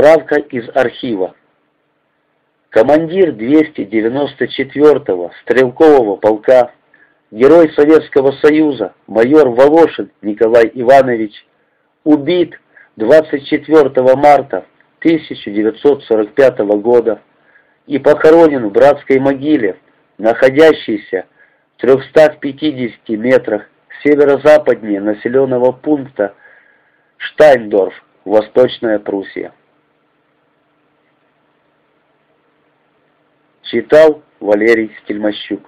Справка из архива. Командир 294-го стрелкового полка, герой Советского Союза, майор Волошин Николай Иванович, убит 24 марта 1945 года и похоронен в братской могиле, находящейся в 350 метрах северо-западнее населенного пункта Штайндорф, Восточная Пруссия. Читал Валерий Стельмощук.